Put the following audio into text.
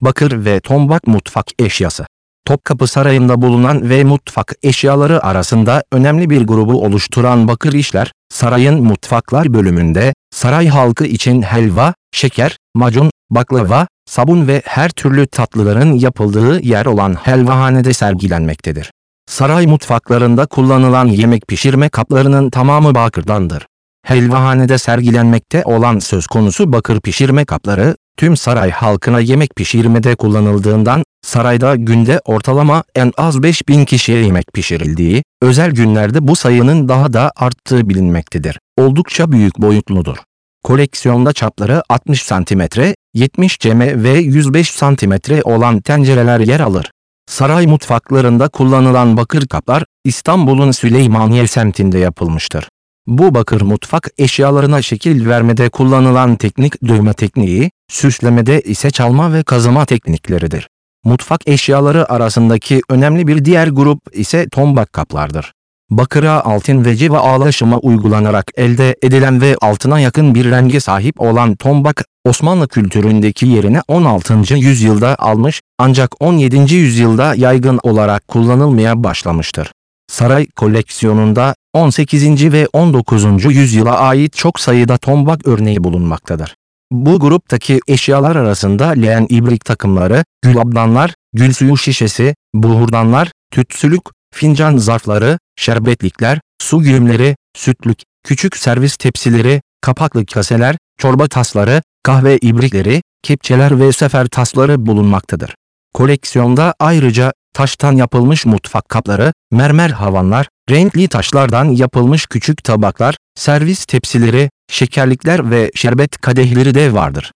bakır ve tombak mutfak eşyası. Topkapı Sarayı'nda bulunan ve mutfak eşyaları arasında önemli bir grubu oluşturan bakır işler, sarayın mutfaklar bölümünde, saray halkı için helva, şeker, macun, baklava, sabun ve her türlü tatlıların yapıldığı yer olan helvahanede sergilenmektedir. Saray mutfaklarında kullanılan yemek pişirme kaplarının tamamı bakırdandır. Helvahanede sergilenmekte olan söz konusu bakır pişirme kapları, tüm saray halkına yemek pişirmede kullanıldığından, sarayda günde ortalama en az 5000 kişiye yemek pişirildiği, özel günlerde bu sayının daha da arttığı bilinmektedir. Oldukça büyük boyutludur. Koleksiyonda çapları 60 cm, 70 cm ve 105 cm olan tencereler yer alır. Saray mutfaklarında kullanılan bakır kaplar, İstanbul'un Süleymaniye semtinde yapılmıştır. Bu bakır mutfak eşyalarına şekil vermede kullanılan teknik dövme tekniği, süslemede ise çalma ve kazıma teknikleridir. Mutfak eşyaları arasındaki önemli bir diğer grup ise tombak kaplardır. Bakıra altın ve civa ağlaşıma uygulanarak elde edilen ve altına yakın bir renge sahip olan tombak, Osmanlı kültüründeki yerini 16. yüzyılda almış ancak 17. yüzyılda yaygın olarak kullanılmaya başlamıştır. Saray koleksiyonunda 18. ve 19. yüzyıla ait çok sayıda tombak örneği bulunmaktadır. Bu gruptaki eşyalar arasında leğen ibrik takımları, gülabdanlar, gül suyu şişesi, buhurdanlar, tütsülük, fincan zarfları, şerbetlikler, su güğümleri, sütlük, küçük servis tepsileri, kapaklı kaseler, çorba tasları, kahve ibrikleri, kepçeler ve sefer tasları bulunmaktadır. Koleksiyonda ayrıca taştan yapılmış mutfak kapları, mermer havanlar, renkli taşlardan yapılmış küçük tabaklar, servis tepsileri, şekerlikler ve şerbet kadehleri de vardır.